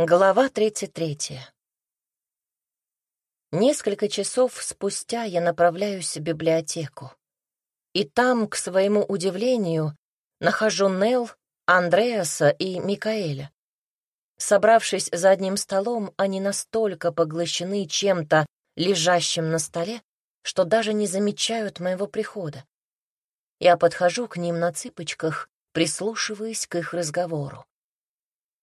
Глава 33. Несколько часов спустя я направляюсь в библиотеку. И там, к своему удивлению, нахожу Нел, Андреаса и Микаэля. Собравшись за одним столом, они настолько поглощены чем-то, лежащим на столе, что даже не замечают моего прихода. Я подхожу к ним на цыпочках, прислушиваясь к их разговору.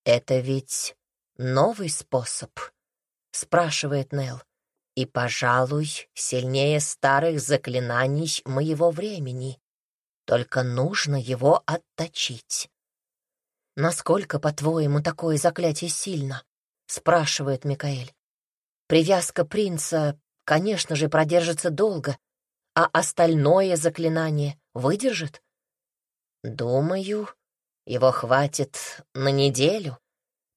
«Это ведь новый способ?» — спрашивает Нел. «И, пожалуй, сильнее старых заклинаний моего времени. Только нужно его отточить». «Насколько, по-твоему, такое заклятие сильно?» — спрашивает Микаэль. «Привязка принца, конечно же, продержится долго, а остальное заклинание выдержит?» «Думаю, его хватит на неделю», —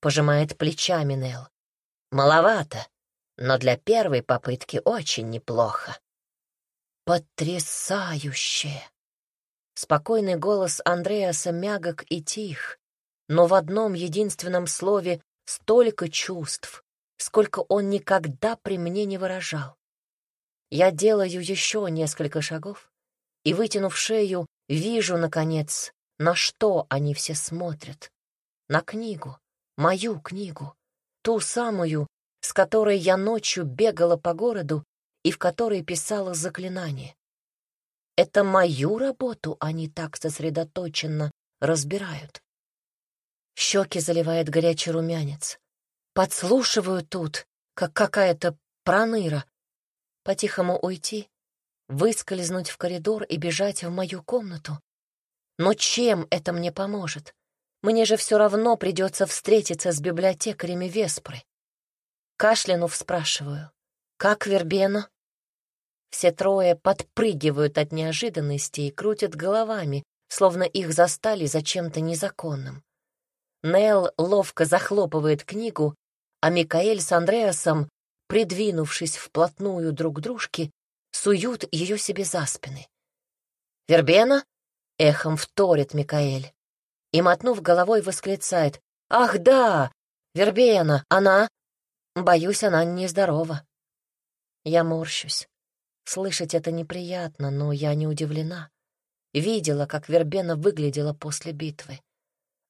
пожимает плечами Нел. «Маловато, но для первой попытки очень неплохо». «Потрясающе!» Спокойный голос Андреаса мягок и тих, но в одном единственном слове столько чувств, сколько он никогда при мне не выражал. Я делаю еще несколько шагов и, вытянув шею, вижу, наконец, на что они все смотрят. На книгу, мою книгу, ту самую, с которой я ночью бегала по городу и в которой писала заклинание. Это мою работу они так сосредоточенно разбирают. Щеки заливает горячий румянец. Подслушиваю тут, как какая-то проныра. По-тихому уйти, выскользнуть в коридор и бежать в мою комнату. Но чем это мне поможет? Мне же все равно придется встретиться с библиотекарями Веспры. Кашлянув спрашиваю, как Вербена? Все трое подпрыгивают от неожиданности и крутят головами, словно их застали за чем-то незаконным. Нел ловко захлопывает книгу, а Микаэль с Андреасом, придвинувшись вплотную друг к дружке, суют ее себе за спины. «Вербена?» — эхом вторит Микаэль. И, мотнув головой, восклицает. «Ах, да! Вербена! Она...» Боюсь, она нездорова. Я морщусь. Слышать это неприятно, но я не удивлена. Видела, как Вербена выглядела после битвы.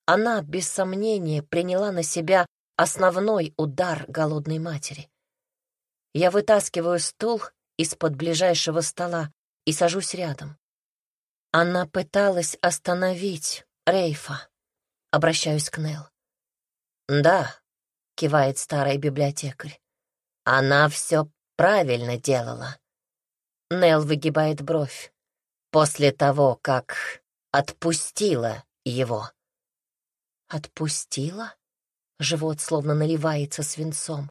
Она, без сомнения, приняла на себя основной удар голодной матери. Я вытаскиваю стул из-под ближайшего стола и сажусь рядом. Она пыталась остановить Рейфа. Обращаюсь к Нел. «Да», — кивает старый библиотекарь, — «она все правильно делала». Нел выгибает бровь. После того, как отпустила его. Отпустила? Живот словно наливается свинцом.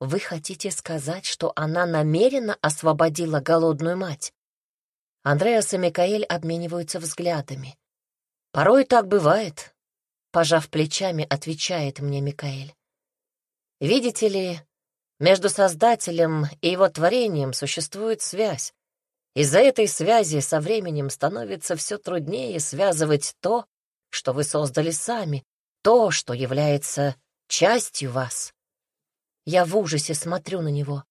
Вы хотите сказать, что она намеренно освободила голодную мать? Андреас и Микаэль обмениваются взглядами. Порой так бывает, пожав плечами, отвечает мне Микаэль. Видите ли, между Создателем и его творением существует связь. Из-за этой связи со временем становится все труднее связывать то, что вы создали сами, то, что является частью вас. Я в ужасе смотрю на него.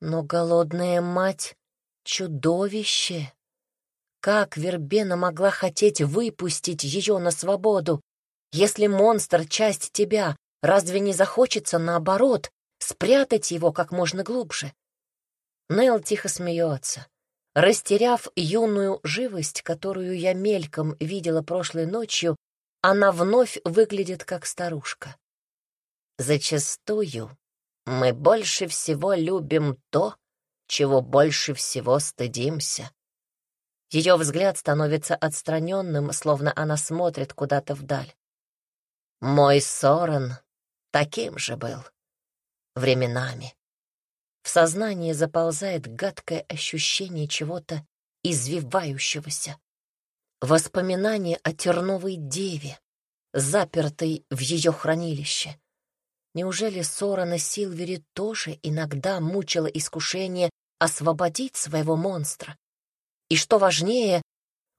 Но голодная мать — чудовище. Как Вербена могла хотеть выпустить ее на свободу? Если монстр — часть тебя, разве не захочется, наоборот, спрятать его как можно глубже? Нел тихо смеется. Растеряв юную живость, которую я мельком видела прошлой ночью, она вновь выглядит как старушка. Зачастую мы больше всего любим то, чего больше всего стыдимся. Ее взгляд становится отстраненным, словно она смотрит куда-то вдаль. Мой Сорен таким же был. Временами. В сознание заползает гадкое ощущение чего-то извивающегося. Воспоминание о терновой деве, запертой в ее хранилище. Неужели Сорана Силвери тоже иногда мучила искушение освободить своего монстра? И что важнее,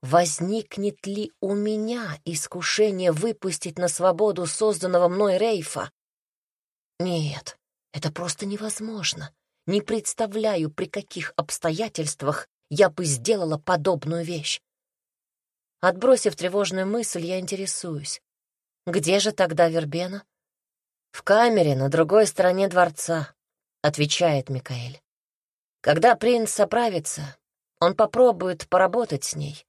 возникнет ли у меня искушение выпустить на свободу созданного мной Рейфа? Нет, это просто невозможно. Не представляю, при каких обстоятельствах я бы сделала подобную вещь. Отбросив тревожную мысль, я интересуюсь. Где же тогда Вербена? В камере на другой стороне дворца, отвечает Микаэль. Когда принц оправится, он попробует поработать с ней.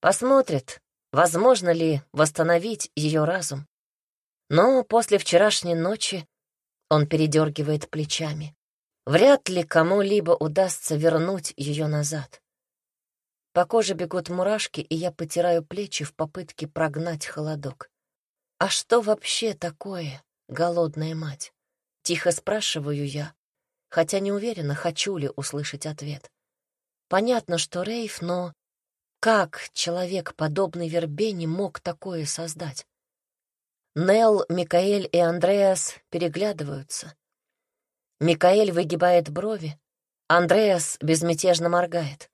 Посмотрит, возможно ли восстановить ее разум. Но после вчерашней ночи он передергивает плечами. Вряд ли кому-либо удастся вернуть ее назад. По коже бегут мурашки, и я потираю плечи в попытке прогнать холодок. «А что вообще такое голодная мать?» Тихо спрашиваю я, хотя не уверена, хочу ли услышать ответ. Понятно, что Рейф, но как человек, подобный Вербене, мог такое создать? Нел, Микаэль и Андреас переглядываются. Микаэль выгибает брови, Андреас безмятежно моргает.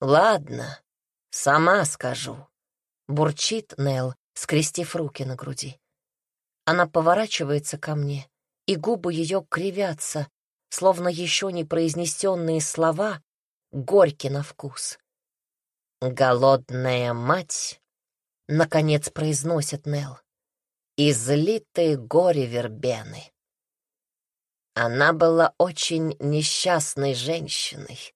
«Ладно, сама скажу», — бурчит Нел, скрестив руки на груди. Она поворачивается ко мне, и губы ее кривятся, словно еще не произнесенные слова горьки на вкус. «Голодная мать», — наконец произносит Нел, — «излитые горе вербены». Она была очень несчастной женщиной,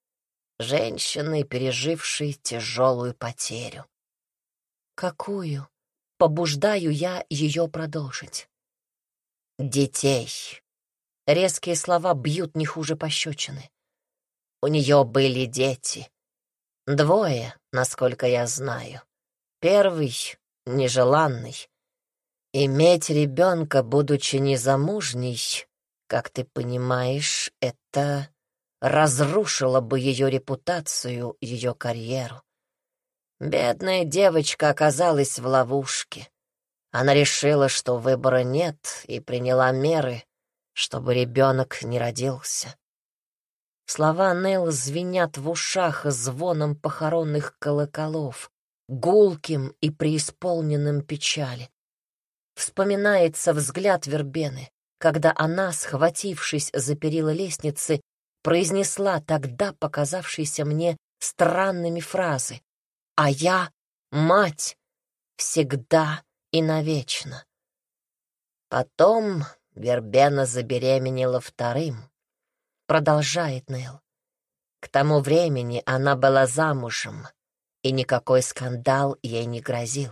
женщиной, пережившей тяжелую потерю. Какую? Побуждаю я ее продолжить. Детей. Резкие слова бьют не хуже пощечины. У нее были дети. Двое, насколько я знаю. Первый — нежеланный. Иметь ребенка, будучи незамужней, как ты понимаешь, это разрушило бы ее репутацию, ее карьеру. Бедная девочка оказалась в ловушке. Она решила, что выбора нет, и приняла меры, чтобы ребенок не родился. Слова Нелл звенят в ушах звоном похоронных колоколов, гулким и преисполненным печали. Вспоминается взгляд Вербены, когда она, схватившись за перила лестницы, произнесла тогда показавшиеся мне странными фразы «А я — мать, всегда и навечно». Потом Вербена забеременела вторым, продолжает Нел. К тому времени она была замужем, и никакой скандал ей не грозил.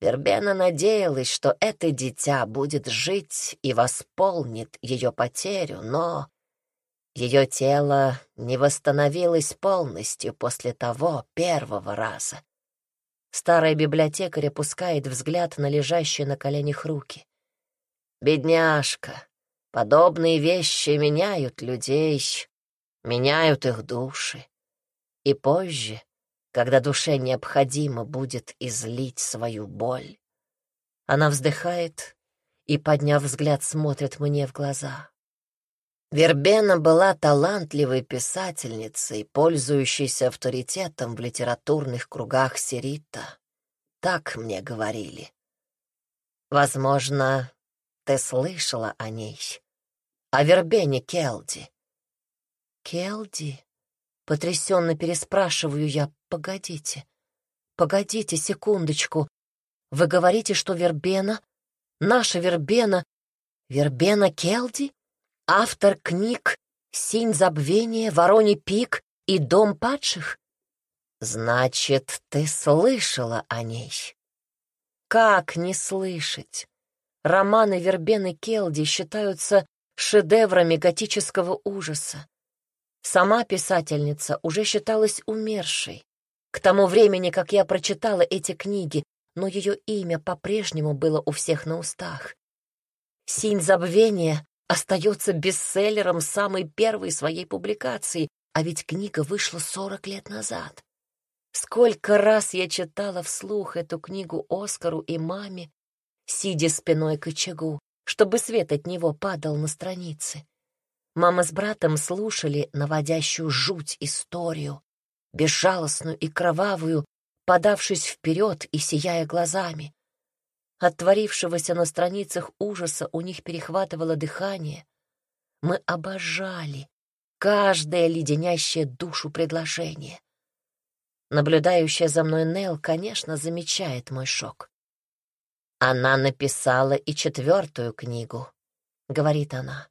Вербена надеялась, что это дитя будет жить и восполнит ее потерю, но ее тело не восстановилось полностью после того первого раза. Старая библиотекарь опускает взгляд на лежащие на коленях руки. «Бедняжка, подобные вещи меняют людей, меняют их души. И позже, когда душе необходимо будет излить свою боль, она вздыхает и, подняв взгляд, смотрит мне в глаза. Вербена была талантливой писательницей, пользующейся авторитетом в литературных кругах Сирита. Так мне говорили. Возможно, ты слышала о ней. О Вербене Келди. Келди? Потрясенно переспрашиваю я. Погодите. Погодите секундочку. Вы говорите, что Вербена, наша Вербена, Вербена Келди? Автор книг «Синь забвения», «Вороний пик» и «Дом падших»? Значит, ты слышала о ней. Как не слышать? Романы Вербены Келди считаются шедеврами готического ужаса. Сама писательница уже считалась умершей. К тому времени, как я прочитала эти книги, но ее имя по-прежнему было у всех на устах. «Синь забвения» остается бестселлером самой первой своей публикации, а ведь книга вышла сорок лет назад. Сколько раз я читала вслух эту книгу Оскару и маме, сидя спиной к очагу, чтобы свет от него падал на страницы. Мама с братом слушали наводящую жуть историю, безжалостную и кровавую, подавшись вперед и сияя глазами. от творившегося на страницах ужаса у них перехватывало дыхание. Мы обожали каждое леденящее душу предложение. Наблюдающая за мной Нел, конечно, замечает мой шок. Она написала и четвертую книгу, — говорит она.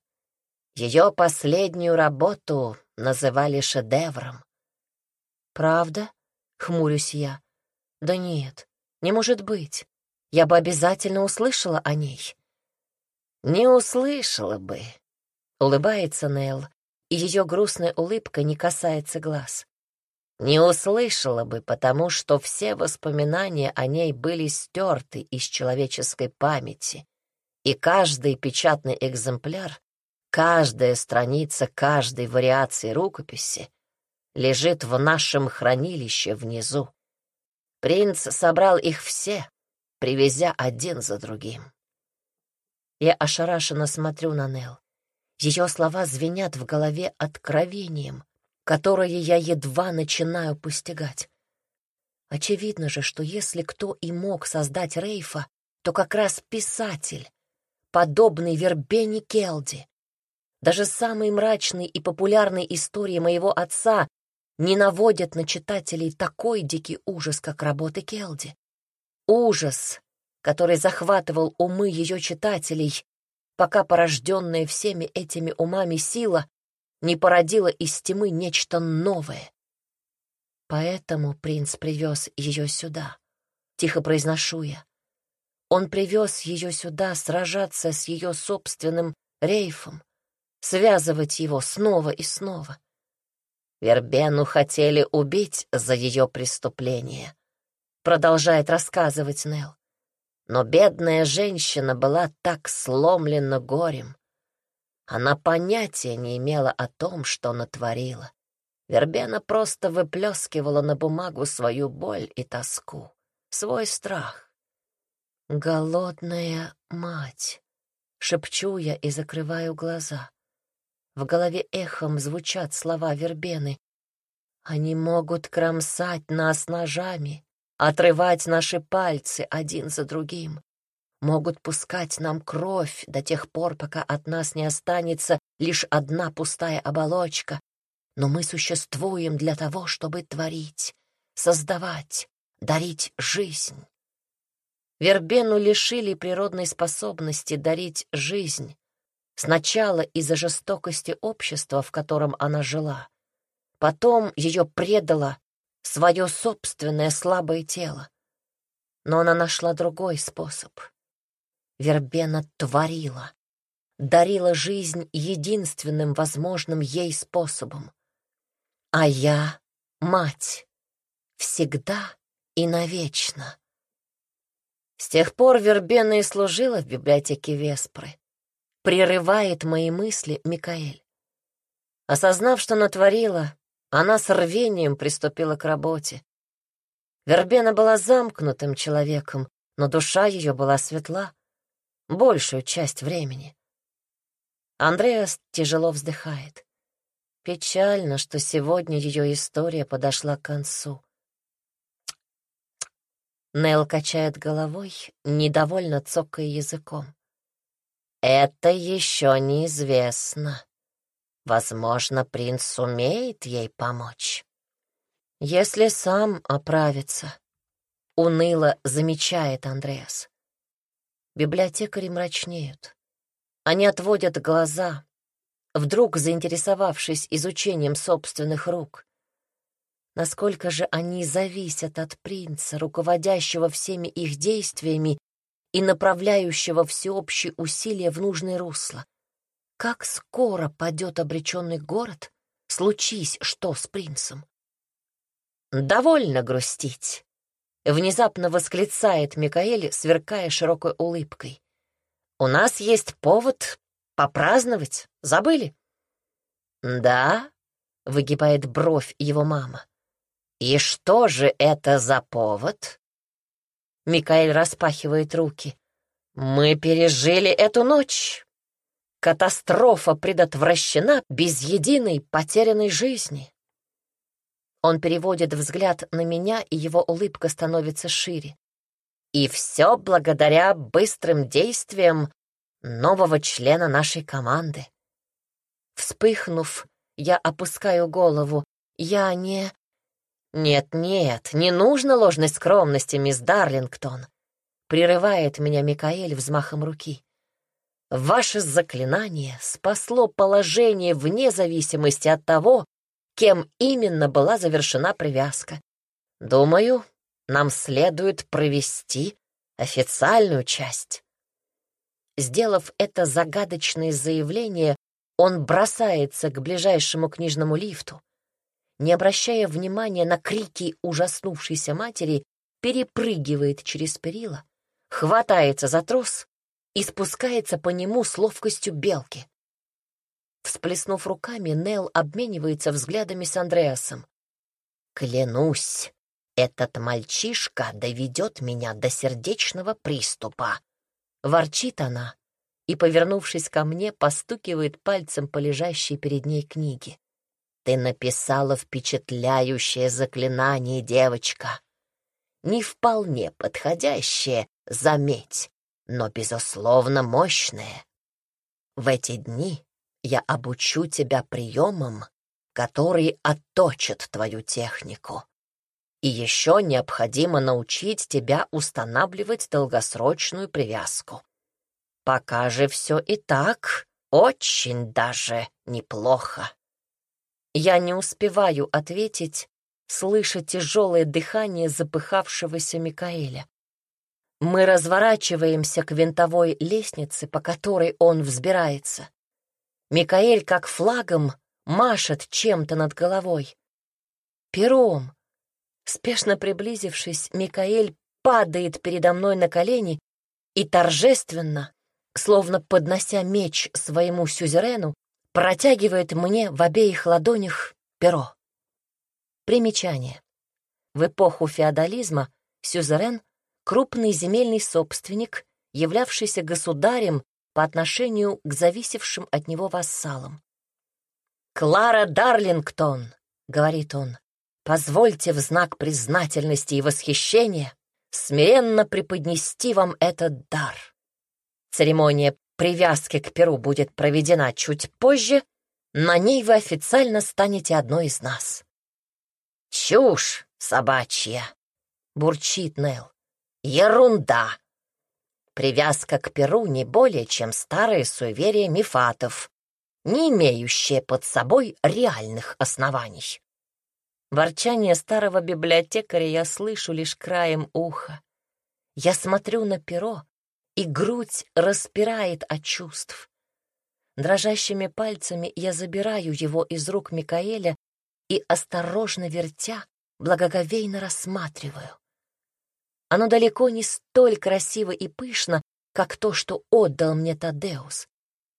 Ее последнюю работу называли шедевром. «Правда?» — хмурюсь я. «Да нет, не может быть. Я бы обязательно услышала о ней». «Не услышала бы», — улыбается Нелл, и ее грустная улыбка не касается глаз. «Не услышала бы, потому что все воспоминания о ней были стерты из человеческой памяти, и каждый печатный экземпляр Каждая страница каждой вариации рукописи лежит в нашем хранилище внизу. Принц собрал их все, привезя один за другим. Я ошарашенно смотрю на Нел. Ее слова звенят в голове откровением, которое я едва начинаю постигать. Очевидно же, что если кто и мог создать Рейфа, то как раз писатель, подобный Вербене Келди. Даже самые мрачные и популярные истории моего отца не наводят на читателей такой дикий ужас, как работы Келди. Ужас, который захватывал умы ее читателей, пока порожденная всеми этими умами сила не породила из тьмы нечто новое. Поэтому принц привез ее сюда, тихо произношу я. Он привез ее сюда сражаться с ее собственным рейфом, связывать его снова и снова. Вербену хотели убить за ее преступление, продолжает рассказывать Нел. Но бедная женщина была так сломлена горем. Она понятия не имела о том, что натворила. Вербена просто выплескивала на бумагу свою боль и тоску, свой страх. «Голодная мать!» — шепчу я и закрываю глаза. В голове эхом звучат слова вербены. Они могут кромсать нас ножами, отрывать наши пальцы один за другим, могут пускать нам кровь до тех пор, пока от нас не останется лишь одна пустая оболочка. Но мы существуем для того, чтобы творить, создавать, дарить жизнь. Вербену лишили природной способности дарить жизнь, Сначала из-за жестокости общества, в котором она жила. Потом ее предало свое собственное слабое тело. Но она нашла другой способ. Вербена творила, дарила жизнь единственным возможным ей способом. А я — мать, всегда и навечно. С тех пор Вербена и служила в библиотеке Веспры прерывает мои мысли Микаэль. Осознав, что натворила, она с рвением приступила к работе. Вербена была замкнутым человеком, но душа ее была светла большую часть времени. Андреас тяжело вздыхает. Печально, что сегодня ее история подошла к концу. Нел качает головой, недовольно цокая языком. Это еще неизвестно. Возможно, принц сумеет ей помочь. Если сам оправится, — уныло замечает Андреас. Библиотекари мрачнеют. Они отводят глаза, вдруг заинтересовавшись изучением собственных рук. Насколько же они зависят от принца, руководящего всеми их действиями и направляющего всеобщие усилия в нужное русло. Как скоро падет обреченный город, случись что с принцем? «Довольно грустить», — внезапно восклицает Микаэль, сверкая широкой улыбкой. «У нас есть повод попраздновать. Забыли?» «Да», — выгибает бровь его мама. «И что же это за повод?» Микаэль распахивает руки. «Мы пережили эту ночь. Катастрофа предотвращена без единой потерянной жизни». Он переводит взгляд на меня, и его улыбка становится шире. И все благодаря быстрым действиям нового члена нашей команды. Вспыхнув, я опускаю голову. Я не... «Нет-нет, не нужно ложной скромности, мисс Дарлингтон», — прерывает меня Микаэль взмахом руки. «Ваше заклинание спасло положение вне зависимости от того, кем именно была завершена привязка. Думаю, нам следует провести официальную часть». Сделав это загадочное заявление, он бросается к ближайшему книжному лифту. Не обращая внимания на крики ужаснувшейся матери, перепрыгивает через перила, хватается за трос и спускается по нему с ловкостью белки. Всплеснув руками, Нел обменивается взглядами с Андреасом. «Клянусь, этот мальчишка доведет меня до сердечного приступа», — ворчит она, и, повернувшись ко мне, постукивает пальцем по лежащей перед ней книге. «Ты написала впечатляющее заклинание, девочка. Не вполне подходящее, заметь, но, безусловно, мощное. В эти дни я обучу тебя приемам, которые отточат твою технику. И еще необходимо научить тебя устанавливать долгосрочную привязку. Пока же все и так очень даже неплохо. Я не успеваю ответить, слыша тяжелое дыхание запыхавшегося Микаэля. Мы разворачиваемся к винтовой лестнице, по которой он взбирается. Микаэль, как флагом, машет чем-то над головой. Пером. Спешно приблизившись, Микаэль падает передо мной на колени и торжественно, словно поднося меч своему сюзерену, протягивает мне в обеих ладонях перо. Примечание. В эпоху феодализма сюзерен — крупный земельный собственник, являвшийся государем по отношению к зависевшим от него вассалам. «Клара Дарлингтон», — говорит он, — «позвольте в знак признательности и восхищения смиренно преподнести вам этот дар». Церемония привязки к перу будет проведена чуть позже, на ней вы официально станете одной из нас. «Чушь собачья!» — бурчит Нел. «Ерунда!» Привязка к перу не более, чем старые суеверия мифатов, не имеющие под собой реальных оснований. Ворчание старого библиотекаря я слышу лишь краем уха. Я смотрю на перо, и грудь распирает от чувств. Дрожащими пальцами я забираю его из рук Микаэля и, осторожно вертя, благоговейно рассматриваю. Оно далеко не столь красиво и пышно, как то, что отдал мне Тадеус.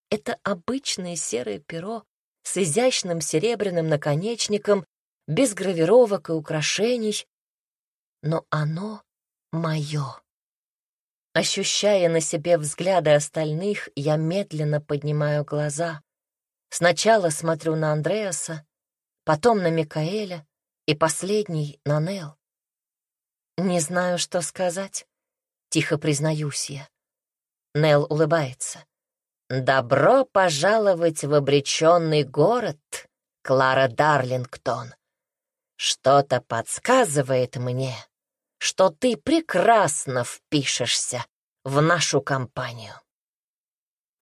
Это обычное серое перо с изящным серебряным наконечником, без гравировок и украшений, но оно мое. Ощущая на себе взгляды остальных, я медленно поднимаю глаза. Сначала смотрю на Андреаса, потом на Микаэля и последний — на Нел. «Не знаю, что сказать», — тихо признаюсь я. Нел улыбается. «Добро пожаловать в обреченный город, Клара Дарлингтон. Что-то подсказывает мне, что ты прекрасно впишешься в нашу компанию.